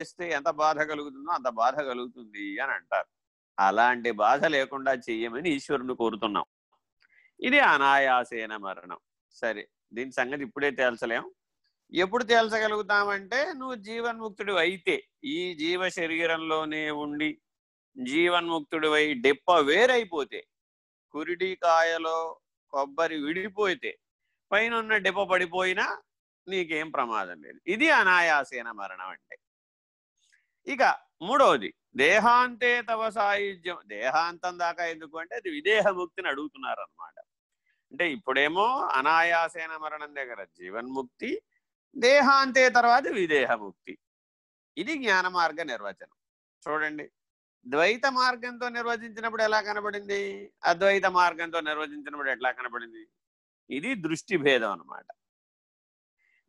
చేస్తే ఎంత బాధ కలుగుతుందో అంత బాధ కలుగుతుంది అని అంటారు. అలాంటి బాధ లేకుండా చెయ్యమని ఈశ్వరుని కోరుతున్నాం. ఇది అనాయాసేన మరణం. సరే దీని సంగతి ఇప్పుడే తేల్చలేం. ఎప్పుడు తేల్చగలుగుతామంటే నువ్వు జీవన్ముక్తుడు అయితే ఈ జీవ శరీరంలోనే ఉండి జీవన్ముక్తుడివై డెప్ప వేరైపోతే కురిడికాయలో కొబ్బరి విడిపోతే పైన ఉన్న డెప్ప పడిపోయినా నీకేం ప్రమాదం లేదు. ఇది అనాయాసేన మరణం అంటే. ఇక మూడవది దేహాంతే తవ సాయుధ్యం దేహాంతం దాకా ఎందుకు అంటే అది విదేహముక్తిని అడుగుతున్నారు అనమాట అంటే ఇప్పుడేమో అనాయాసేన మరణం దగ్గర జీవన్ముక్తి దేహాంతే తర్వాత విదేహముక్తి. ఇది జ్ఞాన మార్గ నిర్వచనం. చూడండి ద్వైత మార్గంతో నిర్వచించినప్పుడు ఎలా కనబడింది? అద్వైత మార్గంతో నిర్వచించినప్పుడు ఎట్లా కనబడింది? ఇది దృష్టి భేదం అనమాట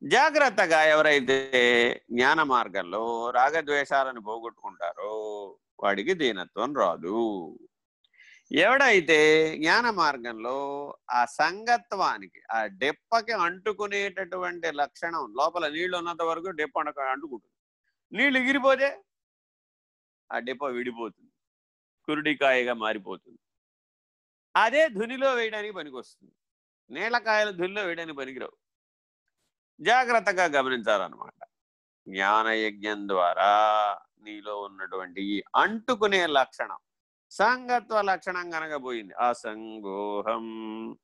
జాగ్రత్తగా ఎవరైతే జ్ఞాన మార్గంలో రాగద్వేషాలను పోగొట్టుకుంటారో వాడికి దీనత్వం రాదు. ఎవడైతే జ్ఞాన మార్గంలో ఆ సంగత్వానికి ఆ డెప్పకి అంటుకునేటటువంటి లక్షణం లోపల నీళ్ళు ఉన్నంత వరకు డెప్ప అంటుకుంటుంది. నీళ్ళు ఎగిరిపోతే ఆ డెప్ప విడిపోతుంది. కురుడికాయగా మారిపోతుంది. అదే ధునిలో వేయడానికి పనికొస్తుంది. నీళ్ళకాయలు ధునిలో వేయడానికి పనికిరావు. జాగ్రత్తగా గమనించాలన్నమాట. జ్ఞానయజ్ఞం ద్వారా నీలో ఉన్నటువంటి ఈ అంటుకునే లక్షణం సంగత్వ లక్షణం కనుక పోయింది. అసంగోహం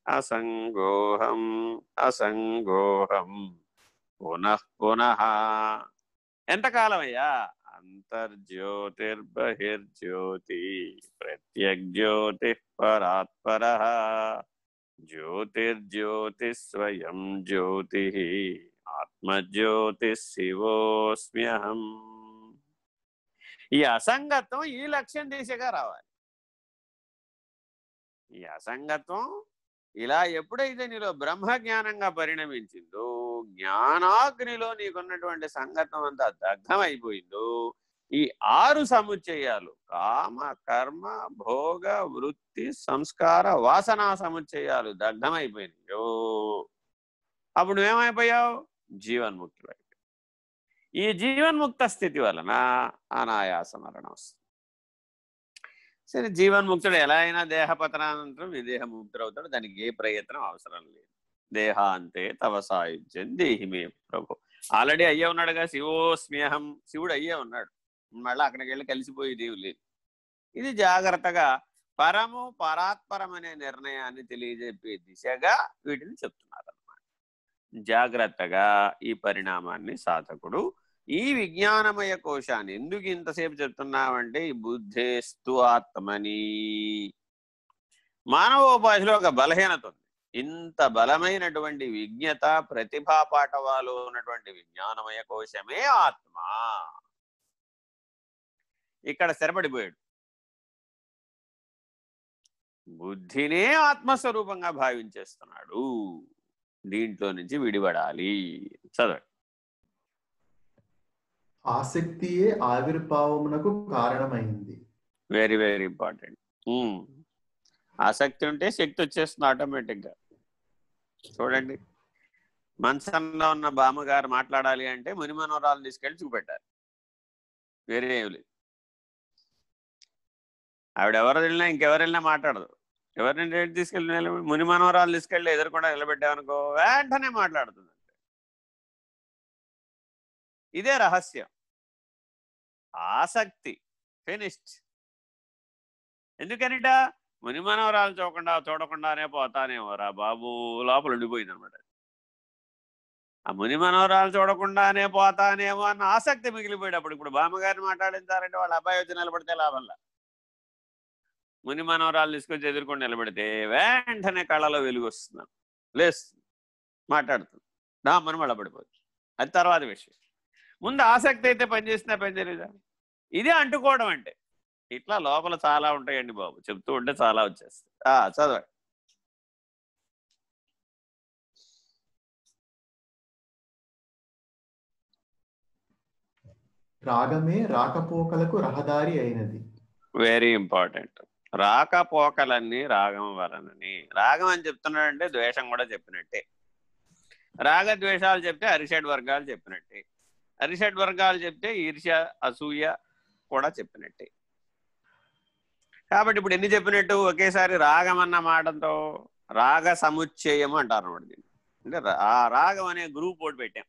అసంగోహం అసంగోహం. పునః పునః. ఎంతకాలం అయ్యా అంతర్జ్యోతిర్బహిర్జ్యోతి ప్రత్యగ్జ్యోతి పరాత్పర. జ్యోతిర్జ్యోతి స్వయం జ్యోతి ఆత్మజ్యోతి శివోస్మ్యహం ఈ అసంగత్వం ఈ లక్ష్యం దిశగా రావాలి. ఈ అసంగత్వం ఇలా ఎప్పుడైతే నీలో బ్రహ్మ జ్ఞానంగా పరిణమించిందో జ్ఞానాగ్నిలో నీకున్నటువంటి సంగతం అంతా దగ్ధమైపోయిందో ఈ ఆరు సముచ్చయాలు కామ కర్మ భోగ వృత్తి సంస్కార వాసనా సముచ్చయాలు దగ్ధమైపోయినాయో. అప్పుడు ఏమైపోయావు జీవన్ముక్తుడు ఈ జీవన్ముక్త స్థితి వలన అనాయాస మరణం వస్తుంది. సరే జీవన్ముక్తుడు ఎలా అయినా దేహపతనానంతరం విదేహముక్తుడు అవుతాడు దానికి ఏ ప్రయత్నం అవసరం లేదు. దేహాంతే తవ సాయుధ్యం దేహిమే ప్రభు. ఆల్రెడీ అయ్యే ఉన్నాడుగా శివోస్మ్యహం శివుడు అయ్యే ఉన్నాడు. మళ్ళీ అక్కడికి వెళ్ళి కలిసిపోయి లేదు ఇది జాగ్రత్తగా పరము పరాత్పరం అనే నిర్ణయాన్ని తెలియజెప్పే దిశగా వీటిని చెప్తున్నారు అన్నమాట జాగ్రత్తగా ఈ పరిణామాన్ని సాధకుడు ఈ విజ్ఞానమయ కోశాన్ని ఎందుకు ఇంతసేపు చెప్తున్నామంటే ఈ బుద్ధేస్తు ఆత్మని. మానవోపాధిలో ఒక బలహీనత ఉంది. ఇంత బలమైనటువంటి విజ్ఞత ప్రతిభా పాఠవాలు ఉన్నటువంటి విజ్ఞానమయ కోశమే ఆత్మ. ఇక్కడ స్థిరపడిపోయాడు. బుద్ధినే ఆత్మస్వరూపంగా భావించేస్తున్నాడు. దీంట్లో నుంచి విడిపడాలి. చదవండి. ఆసక్తియే ఆవిర్భావమునకు కారణమైంది. వెరీ వెరీ ఇంపార్టెంట్ ఆసక్తి ఉంటే శక్తి వచ్చేస్తుంది ఆటోమేటిక్గా. చూడండి. మనసంలో ఉన్న బామ్మగారు మాట్లాడాలి అంటే మునిమనోరాలు తీసుకెళ్ళి చూపెట్టాలి. వేరే ఏం లేదు. ఆవిడ ఎవరు వెళ్ళినా ఇంకెవరు వెళ్ళినా మాట్లాడదు. ఎవరిని తీసుకెళ్ళి నిలబె ముని మనవరాలు తీసుకెళ్ళి ఎదురుకుండా నిలబెట్టామనుకో వెంటనే మాట్లాడుతుంది. ఇదే రహస్యం. ఆసక్తి. ఫినిష్డ్. ఎందుకనిట? ముని మనవరాలు చూడకుండా చూడకుండానే పోతానేమో రా బాబు. లోపల ఉండిపోయింది అనమాట ఆ ముని మనవరాలు చూడకుండానే పోతానేమో అన్న ఆసక్తి మిగిలిపోయేటప్పుడు ఇప్పుడు బామ్మగారిని మాట్లాడించారంటే వాళ్ళ అబ్బాయి వచ్చి నిలబడితే లాభంలా ముని మనవరాలు తీసుకొచ్చి ఎదుర్కొని నిలబెడితే వెంటనే కళ్ళలో వెలుగు వస్తున్నాను లేస్తుంది. మాట్లాడుతుంది. మళ్ళీ పడిపోవచ్చు. అది తర్వాత విషయం ముందు ఆసక్తి అయితే పనిచేసినా పని చేయలేదా? ఇదే అంటుకోవడం అంటే. ఇట్లా లోపల చాలా ఉంటాయండి బాబు. చెప్తూ ఉంటే చాలా వచ్చేస్తాయి. చదవండి. రాగమే రాకపోకలకు రహదారి అయినది. వెరీ ఇంపార్టెంట్ రాకపోకలన్నీ రాగం వలనని. రాగం అని చెప్తున్నాడంటే ద్వేషం కూడా చెప్పినట్టే. రాగ ద్వేషాలు చెప్తే అరిషడ్ వర్గాలు చెప్పినట్టే. అరిషడ్ వర్గాలు చెప్తే ఈర్ష్య అసూయ కూడా చెప్పినట్టే. కాబట్టి ఇప్పుడు ఎన్ని చెప్పినట్టు ఒకేసారి రాగం అన్న మాటతో రాగ సముచ్చయం అంటారు అన్నమాట దీన్ని. అంటే ఆ రాగం అనే గ్రూప్ ఒకటి పెట్టాం.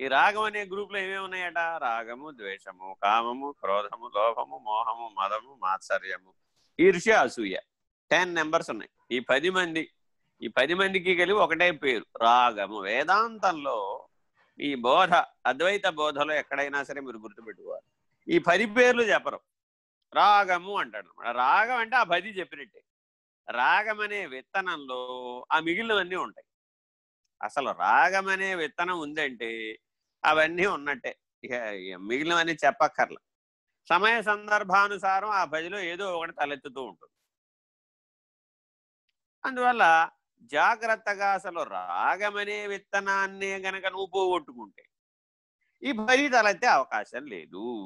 ఈ రాగం అనే గ్రూప్లో ఏమేమి ఉన్నాయట? రాగము ద్వేషము కామము క్రోధము లోభము మోహము మదము మాత్సర్యము. ఈర్ష్య అసూయ. టెన్ నెంబర్స్ ఉన్నాయి. ఈ పది మంది ఈ పది మందికి కలిపి ఒకటే పేరు. రాగము. వేదాంతంలో ఈ బోధ అద్వైత బోధలో ఎక్కడైనా సరే మీరు గుర్తుపెట్టుకోవాలి. ఈ పది పేర్లు చెప్పరు. రాగము అంటాడు అనమాట రాగం అంటే ఆ పది చెప్పినట్టే. రాగం అనే విత్తనంలో ఆ మిగిలినవన్నీ ఉంటాయి. అసలు రాగం అనే విత్తనం ఉందంటే అవన్నీ ఉన్నట్టే. ఇక మిగిలినవన్నీ చెప్పక్కర్ల. సమయ సందర్భానుసారం ఆ భజలో ఏదో ఒకటి తలెత్తుతూ ఉంటుంది. అందువల్ల జాగ్రత్తగా అసలు రాగమనే విత్తనాన్నే గనక నువ్వు పోగొట్టుకుంటే ఈ పది తలెత్తే అవకాశం లేదు.